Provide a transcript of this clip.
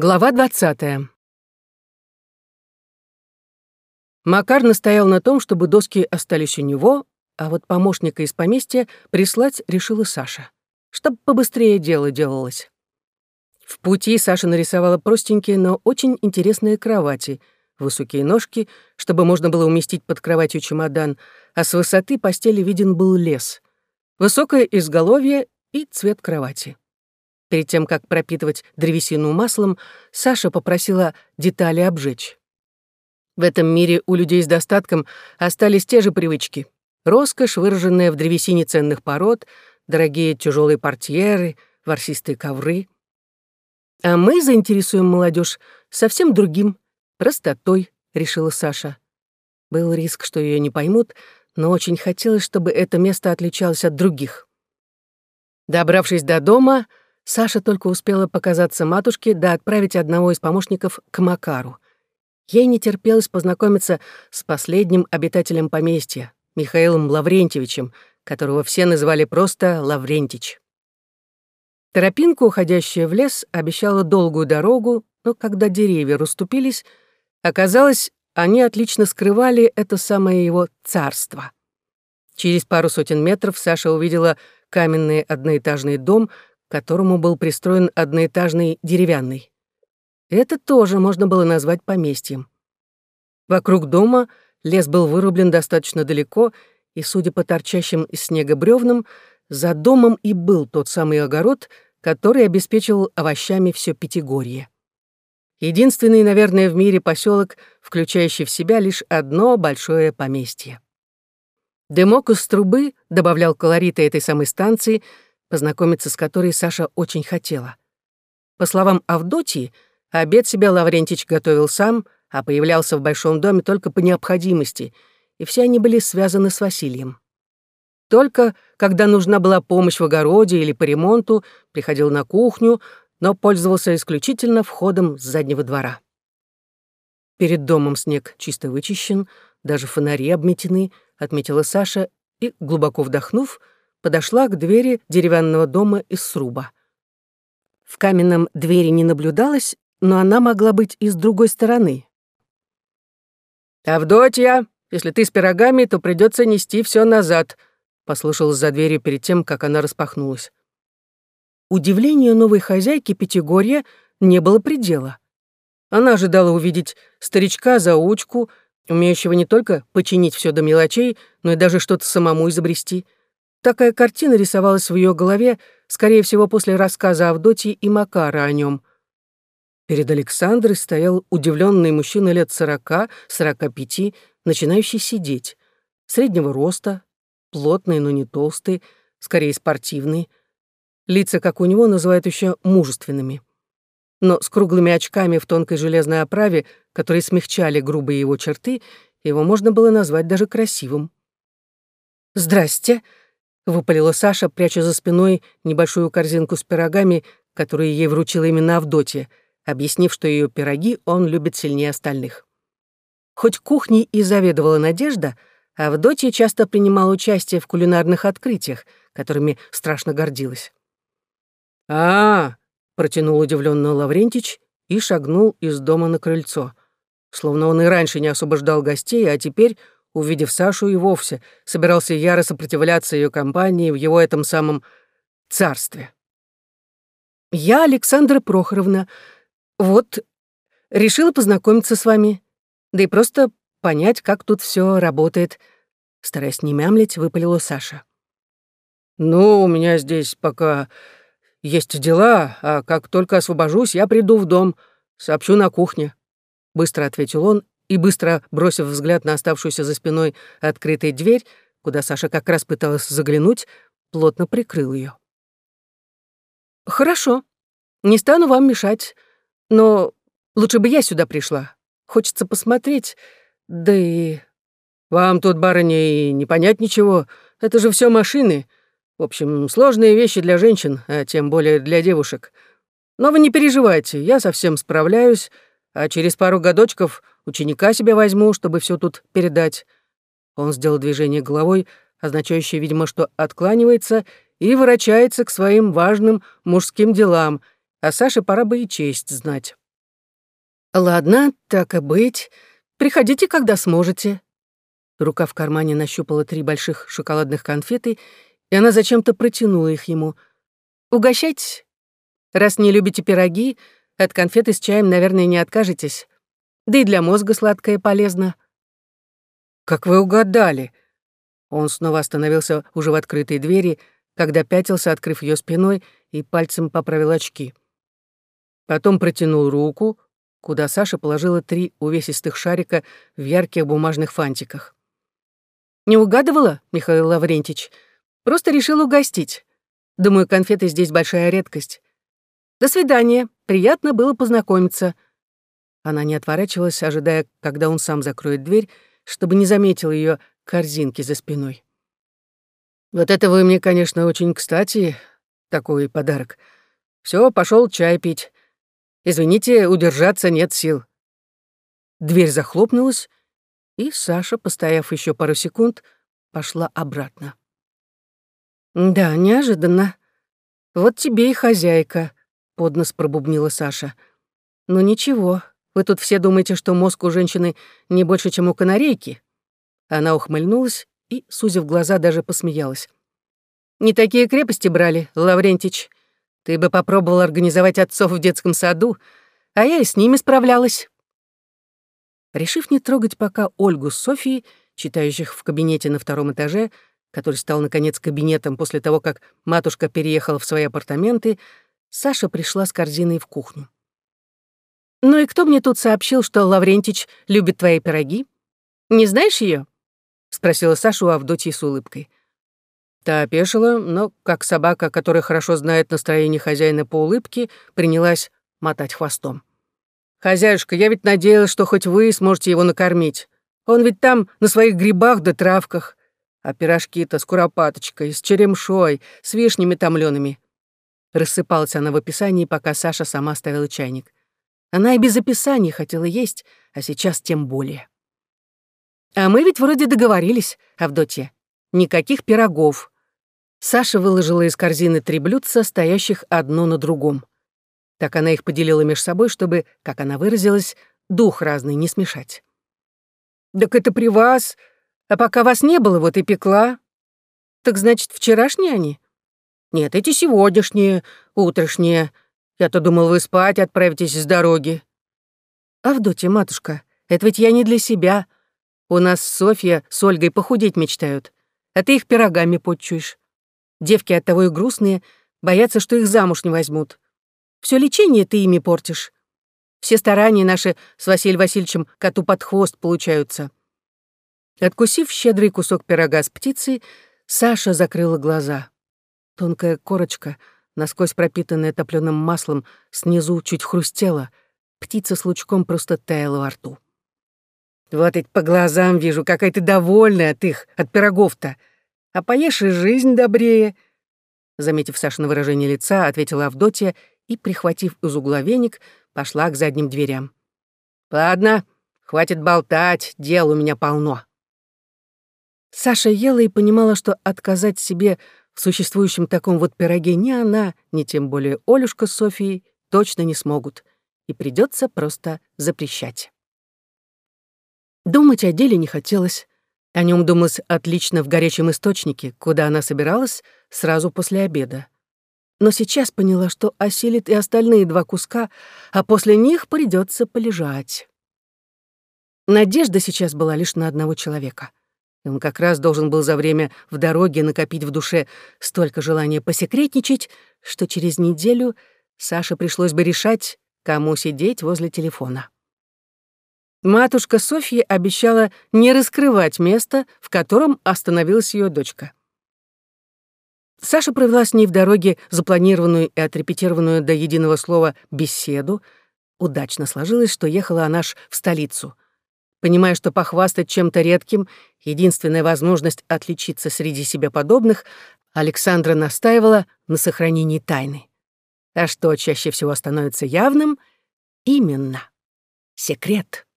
Глава двадцатая. Макар настоял на том, чтобы доски остались у него, а вот помощника из поместья прислать решила Саша, чтобы побыстрее дело делалось. В пути Саша нарисовала простенькие, но очень интересные кровати, высокие ножки, чтобы можно было уместить под кроватью чемодан, а с высоты постели виден был лес, высокое изголовье и цвет кровати. Перед тем, как пропитывать древесину маслом, Саша попросила детали обжечь. В этом мире у людей с достатком остались те же привычки. Роскошь, выраженная в древесине ценных пород, дорогие тяжелые портьеры, ворсистые ковры. А мы заинтересуем молодежь совсем другим, простотой, решила Саша. Был риск, что ее не поймут, но очень хотелось, чтобы это место отличалось от других. Добравшись до дома, Саша только успела показаться матушке да отправить одного из помощников к Макару. Ей не терпелось познакомиться с последним обитателем поместья, Михаилом Лаврентьевичем, которого все называли просто Лаврентич. Тропинка, уходящая в лес, обещала долгую дорогу, но когда деревья расступились, оказалось, они отлично скрывали это самое его царство. Через пару сотен метров Саша увидела каменный одноэтажный дом — которому был пристроен одноэтажный деревянный. Это тоже можно было назвать поместьем. Вокруг дома лес был вырублен достаточно далеко, и, судя по торчащим из снега бревнам, за домом и был тот самый огород, который обеспечивал овощами все Пятигорье. Единственный, наверное, в мире поселок, включающий в себя лишь одно большое поместье. Дымок из трубы добавлял колорита этой самой станции — познакомиться с которой Саша очень хотела. По словам Авдотьи, обед себя Лаврентич готовил сам, а появлялся в большом доме только по необходимости, и все они были связаны с Василием. Только когда нужна была помощь в огороде или по ремонту, приходил на кухню, но пользовался исключительно входом с заднего двора. Перед домом снег чисто вычищен, даже фонари обметены, отметила Саша и, глубоко вдохнув, подошла к двери деревянного дома из сруба. В каменном двери не наблюдалось, но она могла быть и с другой стороны. «Авдотья, если ты с пирогами, то придется нести все назад», послышалось за дверью перед тем, как она распахнулась. Удивлению новой хозяйки Пятигорья не было предела. Она ожидала увидеть старичка-заучку, умеющего не только починить все до мелочей, но и даже что-то самому изобрести — Такая картина рисовалась в ее голове, скорее всего, после рассказа Авдотьи и Макара о нем. Перед Александрой стоял удивленный мужчина лет сорока, сорока пяти, начинающий сидеть. Среднего роста, плотный, но не толстый, скорее спортивный. Лица, как у него, называют еще мужественными. Но с круглыми очками в тонкой железной оправе, которые смягчали грубые его черты, его можно было назвать даже красивым. «Здрасте», выпалила Саша, пряча за спиной небольшую корзинку с пирогами, которую ей вручила именно Авдотья, объяснив, что ее пироги он любит сильнее остальных. Хоть кухней и заведовала Надежда, Авдотья часто принимала участие в кулинарных открытиях, которыми страшно гордилась. а, -а, -а протянул удивленно Лаврентич и шагнул из дома на крыльцо. Словно он и раньше не освобождал гостей, а теперь увидев Сашу, и вовсе собирался яро сопротивляться ее компании в его этом самом царстве. «Я Александра Прохоровна. Вот, решила познакомиться с вами, да и просто понять, как тут все работает», стараясь не мямлить, выпалила Саша. «Ну, у меня здесь пока есть дела, а как только освобожусь, я приду в дом, сообщу на кухне», — быстро ответил он и, быстро бросив взгляд на оставшуюся за спиной открытую дверь, куда Саша как раз пыталась заглянуть, плотно прикрыл ее. «Хорошо, не стану вам мешать, но лучше бы я сюда пришла. Хочется посмотреть, да и...» «Вам тут, барыня, и не понять ничего, это же все машины. В общем, сложные вещи для женщин, а тем более для девушек. Но вы не переживайте, я совсем справляюсь, а через пару годочков ученика себе возьму, чтобы все тут передать». Он сделал движение головой, означающее, видимо, что откланивается и ворочается к своим важным мужским делам, а Саше пора бы и честь знать. «Ладно, так и быть. Приходите, когда сможете». Рука в кармане нащупала три больших шоколадных конфеты, и она зачем-то протянула их ему. «Угощайтесь. Раз не любите пироги, от конфеты с чаем, наверное, не откажетесь. Да и для мозга сладкое полезно». «Как вы угадали?» Он снова остановился уже в открытой двери, когда пятился, открыв ее спиной, и пальцем поправил очки. Потом протянул руку, куда Саша положила три увесистых шарика в ярких бумажных фантиках. «Не угадывала, Михаил Лаврентич? Просто решил угостить. Думаю, конфеты здесь большая редкость. До свидания. Приятно было познакомиться». Она не отворачивалась, ожидая, когда он сам закроет дверь, чтобы не заметил ее корзинки за спиной. «Вот это вы мне, конечно, очень кстати, такой подарок. Все, пошел чай пить. Извините, удержаться нет сил». Дверь захлопнулась, и Саша, постояв еще пару секунд, пошла обратно. «Да, неожиданно. Вот тебе и хозяйка», — поднос пробубнила Саша. «Ну ничего, вы тут все думаете, что мозг у женщины не больше, чем у канарейки?» Она ухмыльнулась и, сузив глаза, даже посмеялась. «Не такие крепости брали, Лаврентич. Ты бы попробовал организовать отцов в детском саду, а я и с ними справлялась». Решив не трогать пока Ольгу с Софией, читающих в кабинете на втором этаже, который стал, наконец, кабинетом после того, как матушка переехала в свои апартаменты, Саша пришла с корзиной в кухню. «Ну и кто мне тут сообщил, что Лаврентич любит твои пироги? Не знаешь ее? спросила Саша у Авдотьи с улыбкой. Та опешила, но, как собака, которая хорошо знает настроение хозяина по улыбке, принялась мотать хвостом. «Хозяюшка, я ведь надеялась, что хоть вы сможете его накормить. Он ведь там на своих грибах да травках. А пирожки-то с куропаточкой, с черемшой, с вишнями томлёными». Рассыпалась она в описании, пока Саша сама ставила чайник. Она и без описаний хотела есть, а сейчас тем более. «А мы ведь вроде договорились, Авдотья. Никаких пирогов. Саша выложила из корзины три блюдца, стоящих одно на другом. Так она их поделила между собой, чтобы, как она выразилась, дух разный не смешать. «Так это при вас, а пока вас не было, вот и пекла. Так значит, вчерашние они?» «Нет, эти сегодняшние, утрешние. Я-то думал, вы спать отправитесь с дороги». «Авдотья, матушка, это ведь я не для себя. У нас Софья с Ольгой похудеть мечтают а ты их пирогами подчуешь. Девки от того и грустные, боятся, что их замуж не возьмут. Все лечение ты ими портишь. Все старания наши с Василием Васильевичем коту под хвост получаются». Откусив щедрый кусок пирога с птицей, Саша закрыла глаза. Тонкая корочка, насквозь пропитанная топленым маслом, снизу чуть хрустела. Птица с лучком просто таяла во рту. «Вот ведь по глазам вижу, какая ты довольная от их, от пирогов-то а поешь и жизнь добрее». Заметив Сашино выражение лица, ответила Авдотья и, прихватив из угла веник, пошла к задним дверям. «Ладно, хватит болтать, дел у меня полно». Саша ела и понимала, что отказать себе в существующем таком вот пироге ни она, ни тем более Олюшка с Софией точно не смогут, и придется просто запрещать. Думать о деле не хотелось. О нем думалось отлично в горячем источнике, куда она собиралась сразу после обеда. Но сейчас поняла, что осилит и остальные два куска, а после них придется полежать. Надежда сейчас была лишь на одного человека. Он как раз должен был за время в дороге накопить в душе столько желания посекретничать, что через неделю Саше пришлось бы решать, кому сидеть возле телефона. Матушка Софья обещала не раскрывать место, в котором остановилась ее дочка. Саша провела с ней в дороге запланированную и отрепетированную до единого слова беседу. Удачно сложилось, что ехала она аж в столицу. Понимая, что похвастать чем-то редким — единственная возможность отличиться среди себе подобных, Александра настаивала на сохранении тайны. А что чаще всего становится явным? Именно. Секрет.